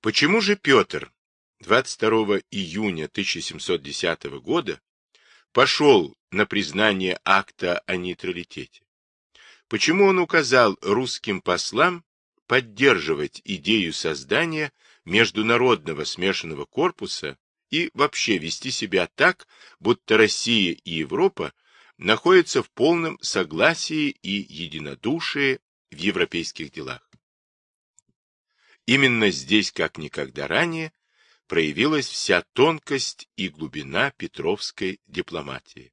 Почему же Петр 22 июня 1710 года пошел на признание акта о нейтралитете? Почему он указал русским послам поддерживать идею создания международного смешанного корпуса и вообще вести себя так, будто Россия и Европа находятся в полном согласии и единодушии в европейских делах? Именно здесь, как никогда ранее, проявилась вся тонкость и глубина петровской дипломатии,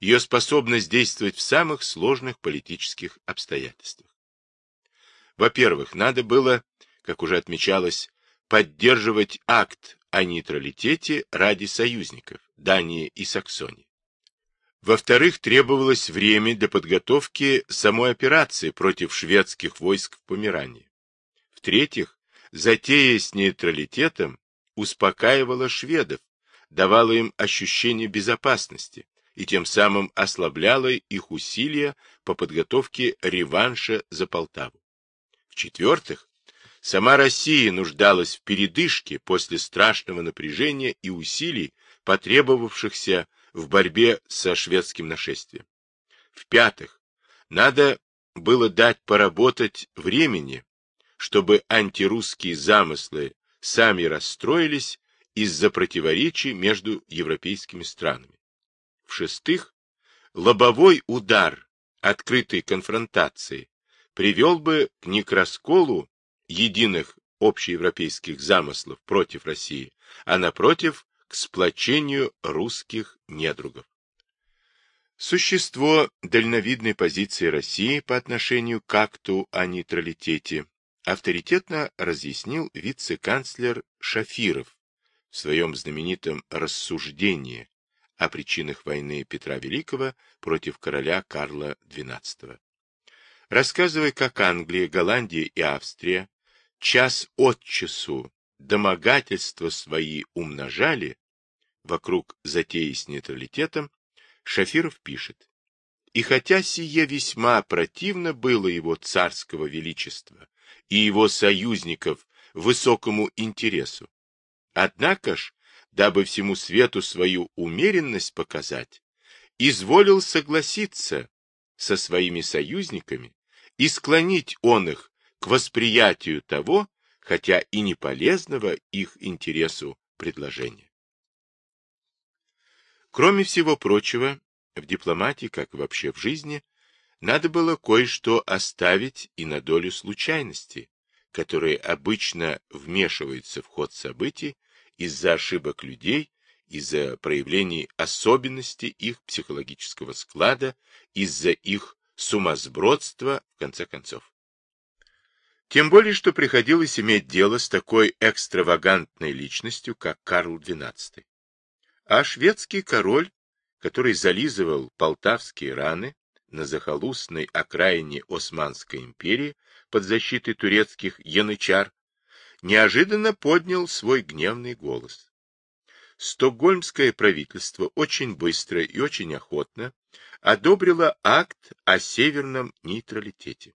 ее способность действовать в самых сложных политических обстоятельствах. Во-первых, надо было, как уже отмечалось, поддерживать акт о нейтралитете ради союзников Дании и Саксонии. Во-вторых, требовалось время для подготовки самой операции против шведских войск в Померании. В-третьих, Затея с нейтралитетом успокаивала шведов, давала им ощущение безопасности и тем самым ослабляла их усилия по подготовке реванша за Полтаву. В-четвертых, сама Россия нуждалась в передышке после страшного напряжения и усилий, потребовавшихся в борьбе со шведским нашествием. В-пятых, надо было дать поработать времени чтобы антирусские замыслы сами расстроились из-за противоречий между европейскими странами. В-шестых, лобовой удар открытой конфронтации привел бы к не к расколу единых общеевропейских замыслов против России, а напротив, к сплочению русских недругов. Существо дальновидной позиции России по отношению к акту о нейтралитете авторитетно разъяснил вице-канцлер Шафиров в своем знаменитом «Рассуждении» о причинах войны Петра Великого против короля Карла XII. Рассказывая, как Англия, Голландия и Австрия час от часу домогательства свои умножали вокруг затеи с нейтралитетом, Шафиров пишет, «И хотя сие весьма противно было его царского величества, и его союзников высокому интересу. Однако ж, дабы всему свету свою умеренность показать, изволил согласиться со своими союзниками и склонить он их к восприятию того, хотя и не полезного их интересу предложения. Кроме всего прочего, в дипломатии, как вообще в жизни, надо было кое-что оставить и на долю случайности, которые обычно вмешиваются в ход событий из-за ошибок людей, из-за проявлений особенностей их психологического склада, из-за их сумасбродства, в конце концов. Тем более, что приходилось иметь дело с такой экстравагантной личностью, как Карл XII. А шведский король, который зализывал полтавские раны, на захолустной окраине Османской империи под защитой турецких янычар, неожиданно поднял свой гневный голос. Стокгольмское правительство очень быстро и очень охотно одобрило акт о северном нейтралитете.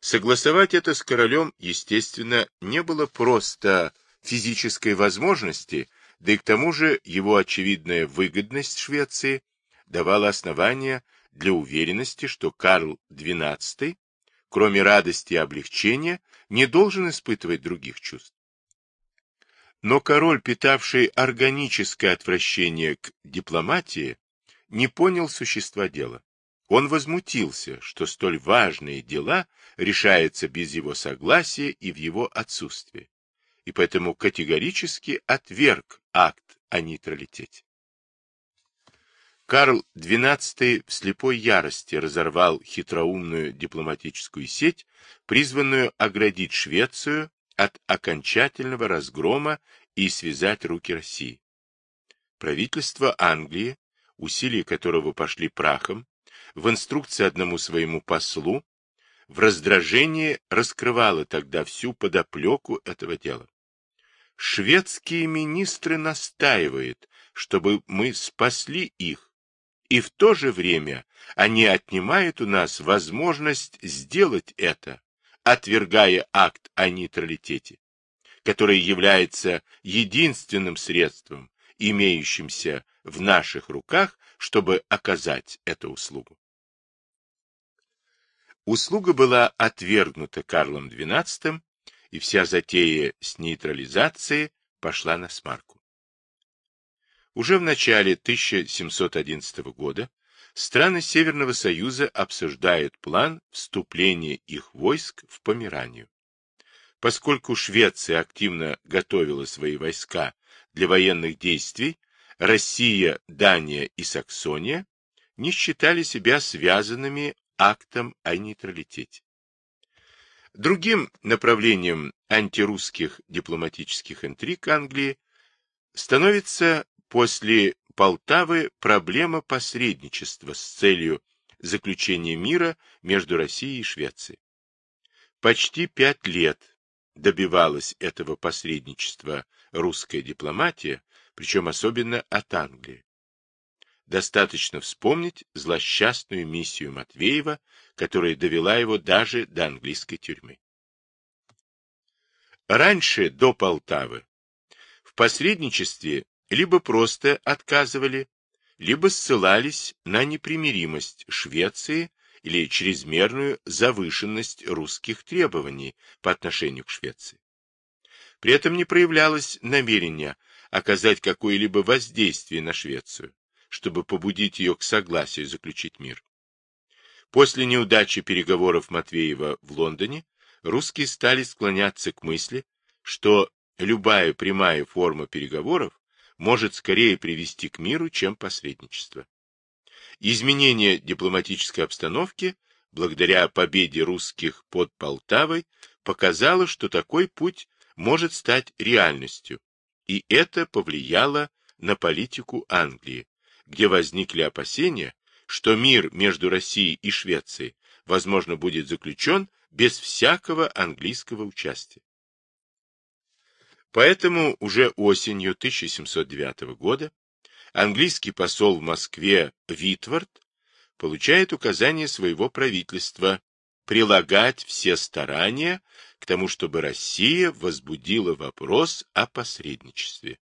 Согласовать это с королем, естественно, не было просто физической возможности, да и к тому же его очевидная выгодность Швеции давала основания для уверенности, что Карл XII, кроме радости и облегчения, не должен испытывать других чувств. Но король, питавший органическое отвращение к дипломатии, не понял существа дела. Он возмутился, что столь важные дела решаются без его согласия и в его отсутствии, и поэтому категорически отверг акт о нейтралитете. Карл XII в слепой ярости разорвал хитроумную дипломатическую сеть, призванную оградить Швецию от окончательного разгрома и связать руки России. Правительство Англии, усилия которого пошли прахом, в инструкции одному своему послу, в раздражении раскрывало тогда всю подоплеку этого дела. Шведские министры настаивают, чтобы мы спасли их, и в то же время они отнимают у нас возможность сделать это, отвергая акт о нейтралитете. которое является единственным средством, имеющимся в наших руках, чтобы оказать эту услугу. Услуга была отвергнута Карлом XII, и вся затея с нейтрализацией пошла на смарку. Уже в начале 1711 года страны Северного Союза обсуждают план вступления их войск в Померанию. Поскольку Швеция активно готовила свои войска для военных действий, Россия, Дания и Саксония не считали себя связанными актом о нейтралитете. Другим направлением антирусских дипломатических интриг Англии становится после Полтавы проблема посредничества с целью заключения мира между Россией и Швецией. Почти пять лет добивалась этого посредничества русская дипломатия, причем особенно от Англии. Достаточно вспомнить злосчастную миссию Матвеева, которая довела его даже до английской тюрьмы. Раньше, до Полтавы, в посредничестве либо просто отказывали, либо ссылались на непримиримость Швеции или чрезмерную завышенность русских требований по отношению к Швеции. При этом не проявлялось намерения оказать какое-либо воздействие на Швецию, чтобы побудить ее к согласию заключить мир. После неудачи переговоров Матвеева в Лондоне русские стали склоняться к мысли, что любая прямая форма переговоров может скорее привести к миру, чем посредничество. Изменение дипломатической обстановки, благодаря победе русских под Полтавой, показало, что такой путь может стать реальностью, и это повлияло на политику Англии, где возникли опасения, что мир между Россией и Швецией, возможно, будет заключен без всякого английского участия. Поэтому уже осенью 1709 года английский посол в Москве Витвард получает указание своего правительства прилагать все старания к тому, чтобы Россия возбудила вопрос о посредничестве.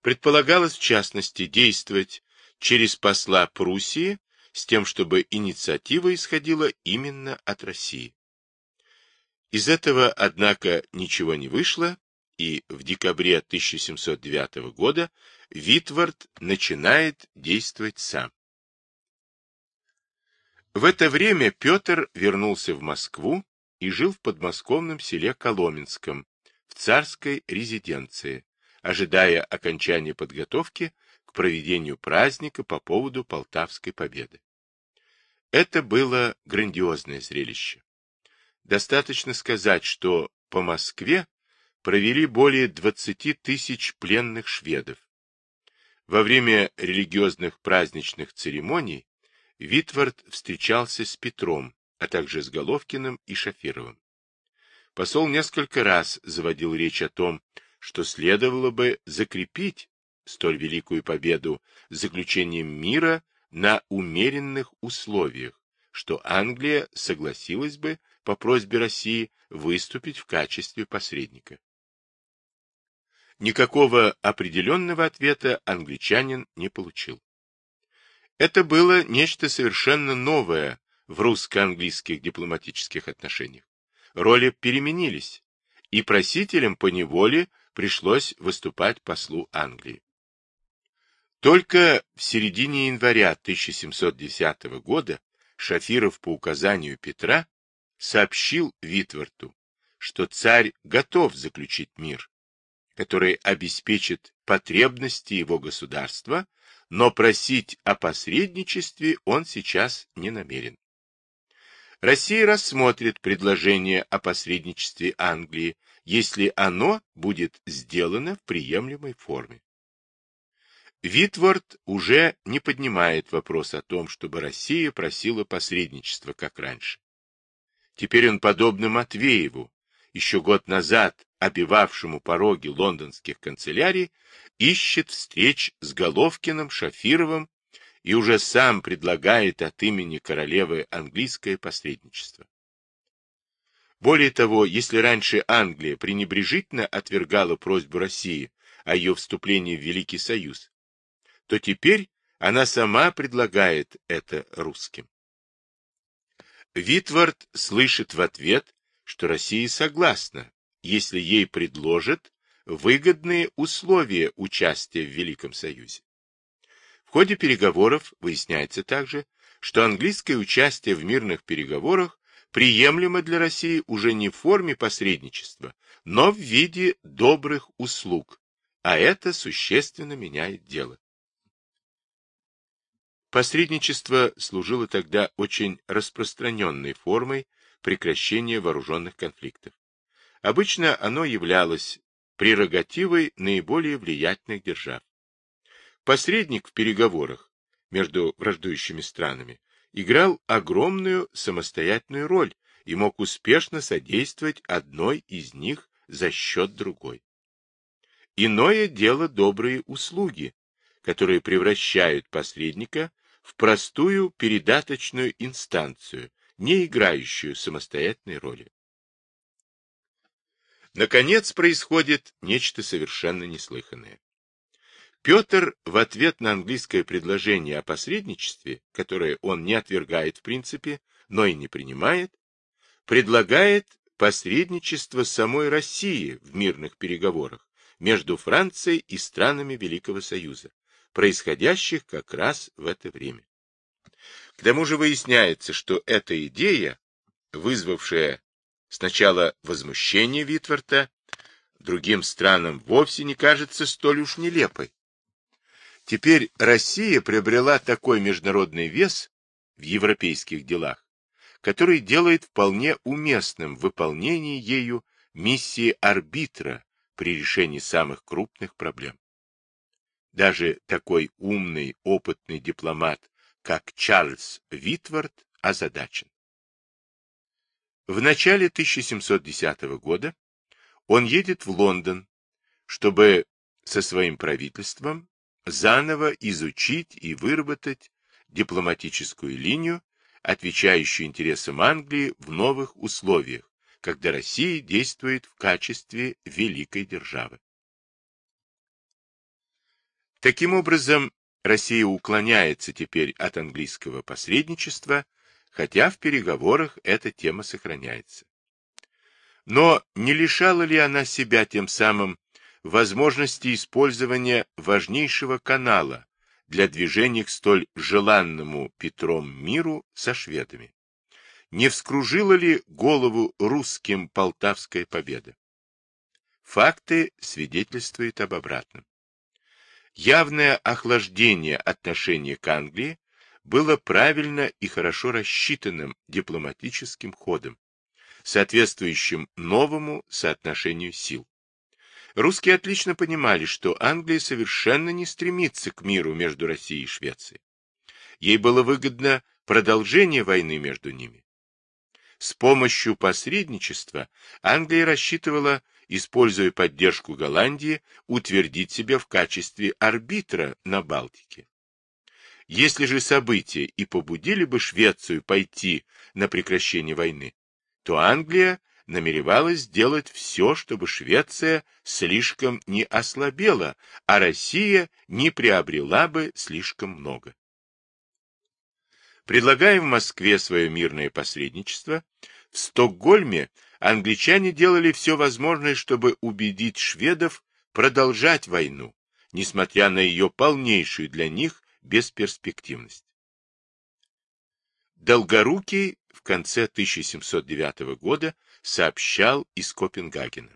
Предполагалось, в частности, действовать через посла Пруссии с тем, чтобы инициатива исходила именно от России. Из этого, однако, ничего не вышло, и в декабре 1709 года Витвард начинает действовать сам. В это время Петр вернулся в Москву и жил в подмосковном селе Коломенском, в царской резиденции, ожидая окончания подготовки к проведению праздника по поводу Полтавской победы. Это было грандиозное зрелище. Достаточно сказать, что по Москве провели более 20 тысяч пленных шведов. Во время религиозных праздничных церемоний Витвард встречался с Петром, а также с Головкиным и Шафировым. Посол несколько раз заводил речь о том, что следовало бы закрепить столь великую победу заключением мира на умеренных условиях, что Англия согласилась бы по просьбе России выступить в качестве посредника. Никакого определенного ответа англичанин не получил. Это было нечто совершенно новое в русско-английских дипломатических отношениях. Роли переменились, и просителям по неволе пришлось выступать послу Англии. Только в середине января 1710 года Шафиров по указанию Петра сообщил Витварту, что царь готов заключить мир, который обеспечит потребности его государства, но просить о посредничестве он сейчас не намерен. Россия рассмотрит предложение о посредничестве Англии, если оно будет сделано в приемлемой форме. Витворд уже не поднимает вопрос о том, чтобы Россия просила посредничества, как раньше. Теперь он, подобно Матвееву, еще год назад обивавшему пороги лондонских канцелярий, ищет встреч с Головкиным, Шафировым и уже сам предлагает от имени королевы английское посредничество. Более того, если раньше Англия пренебрежительно отвергала просьбу России о ее вступлении в Великий Союз, то теперь она сама предлагает это русским. Витвард слышит в ответ, что Россия согласна, если ей предложат выгодные условия участия в Великом Союзе. В ходе переговоров выясняется также, что английское участие в мирных переговорах приемлемо для России уже не в форме посредничества, но в виде добрых услуг, а это существенно меняет дело. Посредничество служило тогда очень распространенной формой прекращения вооруженных конфликтов. Обычно оно являлось прерогативой наиболее влиятельных держав. Посредник в переговорах между враждующими странами играл огромную самостоятельную роль и мог успешно содействовать одной из них за счет другой. Иное дело добрые услуги, которые превращают посредника в простую передаточную инстанцию, не играющую самостоятельной роли. Наконец происходит нечто совершенно неслыханное. Петр в ответ на английское предложение о посредничестве, которое он не отвергает в принципе, но и не принимает, предлагает посредничество самой России в мирных переговорах между Францией и странами Великого Союза, происходящих как раз в это время. К тому же выясняется, что эта идея, вызвавшая сначала возмущение Витворта, другим странам вовсе не кажется столь уж нелепой. Теперь Россия приобрела такой международный вес в европейских делах, который делает вполне уместным выполнение ею миссии арбитра при решении самых крупных проблем. Даже такой умный, опытный дипломат, как Чарльз Витвард, озадачен. В начале 1710 года он едет в Лондон, чтобы со своим правительством заново изучить и выработать дипломатическую линию, отвечающую интересам Англии в новых условиях, когда Россия действует в качестве великой державы. Таким образом, Россия уклоняется теперь от английского посредничества, хотя в переговорах эта тема сохраняется. Но не лишала ли она себя тем самым возможности использования важнейшего канала для движения к столь желанному Петром миру со шведами? Не вскружила ли голову русским полтавская победа? Факты свидетельствуют об обратном. Явное охлаждение отношения к Англии было правильно и хорошо рассчитанным дипломатическим ходом, соответствующим новому соотношению сил. Русские отлично понимали, что Англия совершенно не стремится к миру между Россией и Швецией. Ей было выгодно продолжение войны между ними. С помощью посредничества Англия рассчитывала используя поддержку Голландии, утвердить себя в качестве арбитра на Балтике. Если же события и побудили бы Швецию пойти на прекращение войны, то Англия намеревалась сделать все, чтобы Швеция слишком не ослабела, а Россия не приобрела бы слишком много. Предлагая в Москве свое мирное посредничество, в Стокгольме англичане делали все возможное, чтобы убедить шведов продолжать войну, несмотря на ее полнейшую для них бесперспективность. Долгорукий в конце 1709 года сообщал из Копенгагена.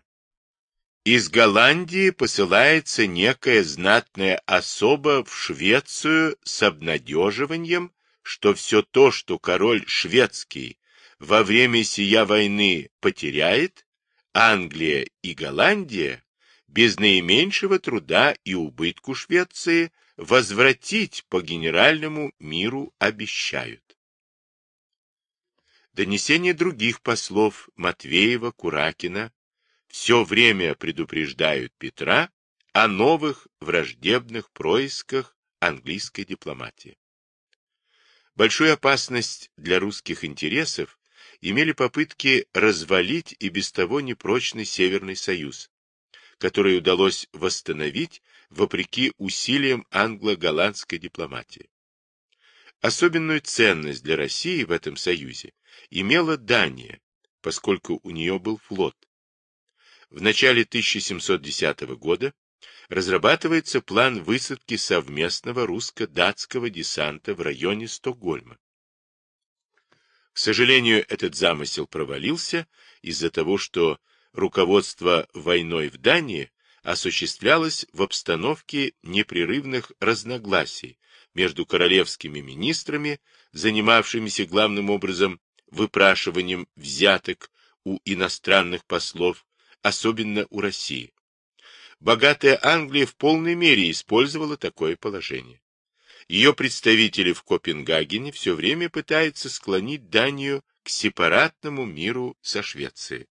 Из Голландии посылается некая знатная особа в Швецию с обнадеживанием, что все то, что король шведский во время сия войны потеряет, Англия и Голландия без наименьшего труда и убытку Швеции возвратить по генеральному миру обещают. Донесения других послов Матвеева, Куракина все время предупреждают Петра о новых враждебных происках английской дипломатии. Большую опасность для русских интересов имели попытки развалить и без того непрочный Северный Союз, который удалось восстановить вопреки усилиям англо-голландской дипломатии. Особенную ценность для России в этом союзе имела Дания, поскольку у нее был флот. В начале 1710 года разрабатывается план высадки совместного русско-датского десанта в районе Стокгольма. К сожалению, этот замысел провалился из-за того, что руководство войной в Дании осуществлялось в обстановке непрерывных разногласий между королевскими министрами, занимавшимися главным образом выпрашиванием взяток у иностранных послов, особенно у России. Богатая Англия в полной мере использовала такое положение. Ее представители в Копенгагене все время пытаются склонить Данию к сепаратному миру со Швецией.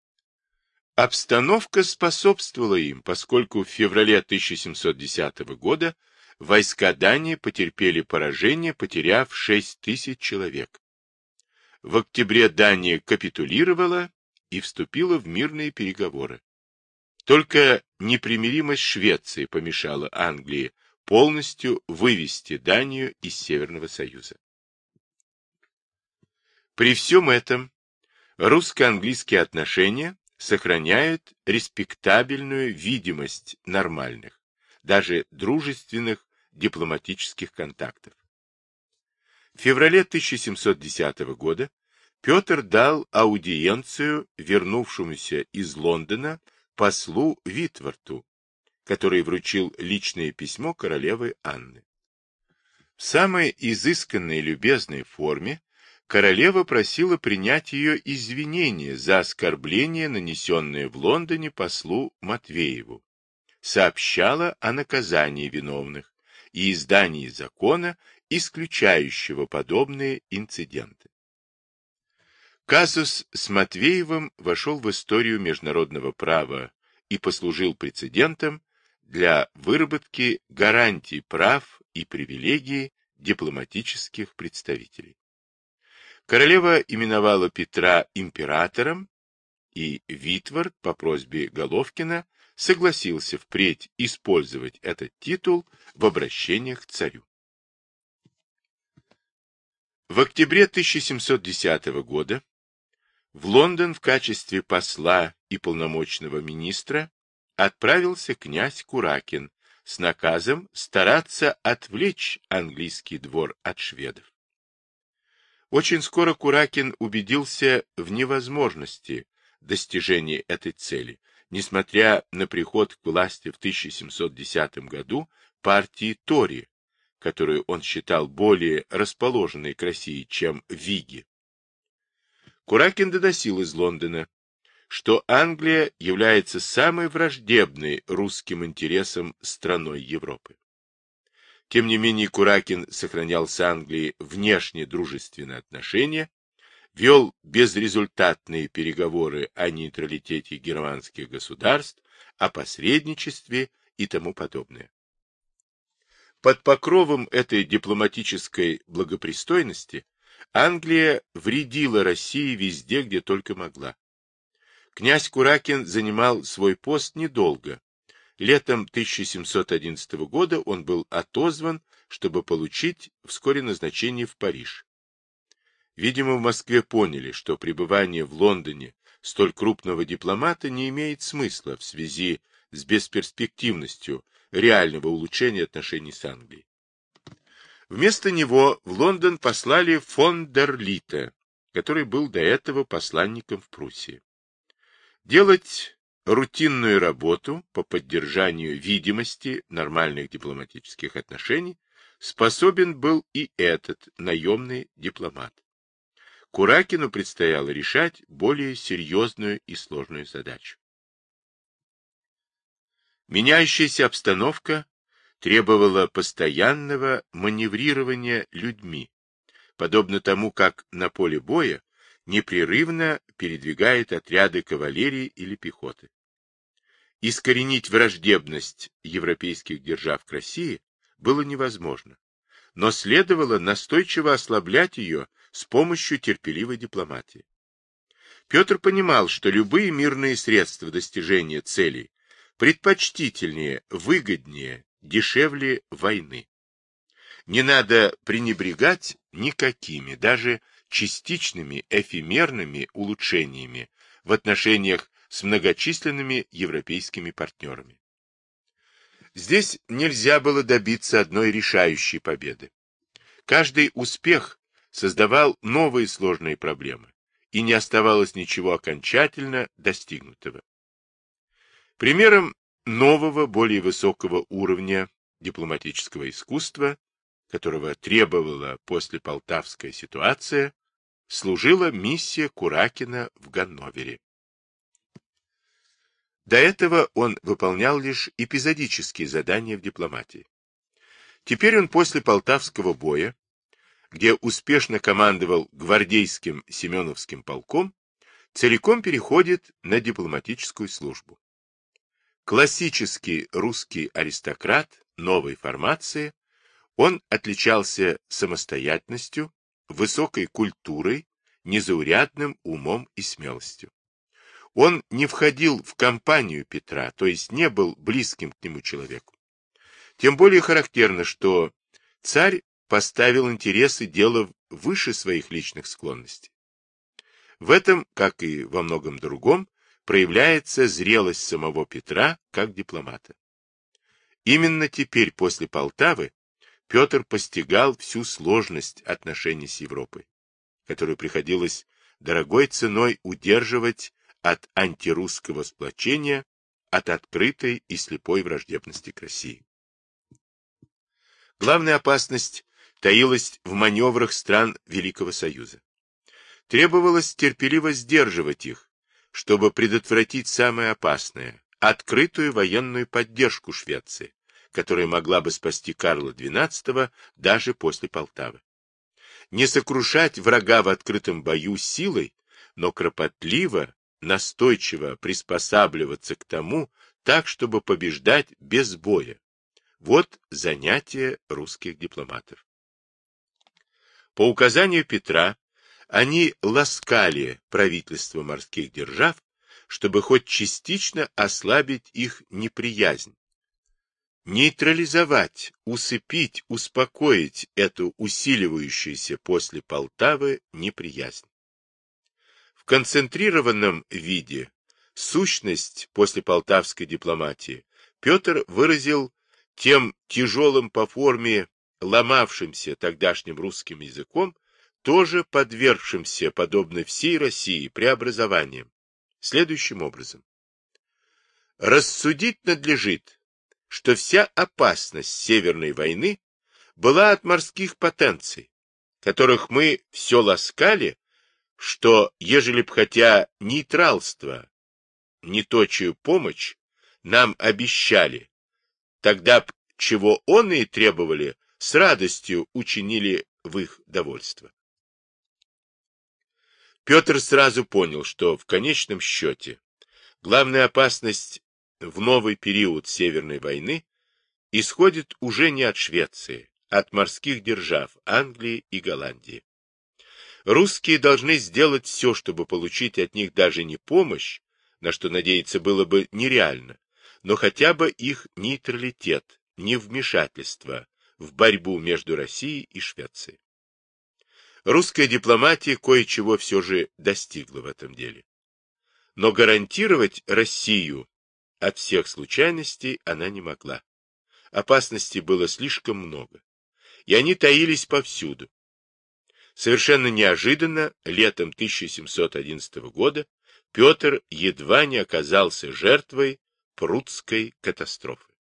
Обстановка способствовала им, поскольку в феврале 1710 года войска Дании потерпели поражение, потеряв 6 тысяч человек. В октябре Дания капитулировала и вступила в мирные переговоры. Только непримиримость Швеции помешала Англии полностью вывести Данию из Северного Союза. При всем этом русско-английские отношения сохраняют респектабельную видимость нормальных, даже дружественных дипломатических контактов. В феврале 1710 года Петр дал аудиенцию вернувшемуся из Лондона послу Витворту, который вручил личное письмо королевы Анны. В самой изысканной и любезной форме королева просила принять ее извинения за оскорбление, нанесенное в Лондоне послу Матвееву, сообщала о наказании виновных и издании закона, исключающего подобные инциденты. Казус с Матвеевым вошел в историю международного права и послужил прецедентом для выработки гарантий прав и привилегий дипломатических представителей. Королева именовала Петра императором, и Витвард по просьбе Головкина согласился впредь использовать этот титул в обращениях к царю. В октябре 1710 года в Лондон в качестве посла и полномочного министра отправился князь Куракин с наказом стараться отвлечь английский двор от шведов. Очень скоро Куракин убедился в невозможности достижения этой цели, несмотря на приход к власти в 1710 году партии Тори, которую он считал более расположенной к России, чем Виги. Куракин доносил из Лондона, что Англия является самой враждебной русским интересам страной Европы. Тем не менее, Куракин сохранял с Англией внешне дружественные отношения, вел безрезультатные переговоры о нейтралитете германских государств, о посредничестве и тому подобное. Под покровом этой дипломатической благопристойности Англия вредила России везде, где только могла. Князь Куракин занимал свой пост недолго, Летом 1711 года он был отозван, чтобы получить вскоре назначение в Париж. Видимо, в Москве поняли, что пребывание в Лондоне столь крупного дипломата не имеет смысла в связи с бесперспективностью реального улучшения отношений с Англией. Вместо него в Лондон послали фон дер Лита, который был до этого посланником в Пруссии. Делать рутинную работу по поддержанию видимости нормальных дипломатических отношений способен был и этот наемный дипломат. Куракину предстояло решать более серьезную и сложную задачу. Меняющаяся обстановка требовала постоянного маневрирования людьми, подобно тому, как на поле боя непрерывно передвигает отряды кавалерии или пехоты. Искоренить враждебность европейских держав к России было невозможно, но следовало настойчиво ослаблять ее с помощью терпеливой дипломатии. Петр понимал, что любые мирные средства достижения целей предпочтительнее, выгоднее, дешевле войны. Не надо пренебрегать никакими, даже частичными эфемерными улучшениями в отношениях с многочисленными европейскими партнерами. Здесь нельзя было добиться одной решающей победы. Каждый успех создавал новые сложные проблемы, и не оставалось ничего окончательно достигнутого. Примером нового, более высокого уровня дипломатического искусства, которого требовала после Полтавская ситуация, служила миссия Куракина в Ганновере. До этого он выполнял лишь эпизодические задания в дипломатии. Теперь он после Полтавского боя, где успешно командовал гвардейским Семеновским полком, целиком переходит на дипломатическую службу. Классический русский аристократ новой формации, он отличался самостоятельностью, высокой культурой, незаурядным умом и смелостью. Он не входил в компанию Петра, то есть не был близким к нему человеку. Тем более характерно, что царь поставил интересы дела выше своих личных склонностей. В этом, как и во многом другом, проявляется зрелость самого Петра как дипломата. Именно теперь, после Полтавы, Петр постигал всю сложность отношений с Европой, которую приходилось дорогой ценой удерживать от антирусского сплочения, от открытой и слепой враждебности к России. Главная опасность таилась в маневрах стран Великого Союза. Требовалось терпеливо сдерживать их, чтобы предотвратить самое опасное – открытую военную поддержку Швеции, которая могла бы спасти Карла XII даже после Полтавы. Не сокрушать врага в открытом бою силой, но кропотливо настойчиво приспосабливаться к тому, так, чтобы побеждать без боя. Вот занятие русских дипломатов. По указанию Петра они ласкали правительство морских держав, чтобы хоть частично ослабить их неприязнь, нейтрализовать, усыпить, успокоить эту усиливающуюся после Полтавы неприязнь концентрированном виде. Сущность после полтавской дипломатии. Петр выразил тем тяжелым по форме ломавшимся тогдашним русским языком, тоже подвергшимся, подобно всей России, преобразованиям, следующим образом. Рассудить надлежит, что вся опасность Северной войны была от морских потенций, которых мы все ласкали что, ежели б хотя нейтралство, не точую помощь, нам обещали, тогда б, чего он и требовали, с радостью учинили в их довольство. Петр сразу понял, что в конечном счете главная опасность в новый период Северной войны исходит уже не от Швеции, а от морских держав Англии и Голландии. Русские должны сделать все, чтобы получить от них даже не помощь, на что надеяться было бы нереально, но хотя бы их нейтралитет, невмешательство в борьбу между Россией и Швецией. Русская дипломатия кое-чего все же достигла в этом деле. Но гарантировать Россию от всех случайностей она не могла. Опасностей было слишком много, и они таились повсюду. Совершенно неожиданно, летом 1711 года, Петр едва не оказался жертвой прудской катастрофы.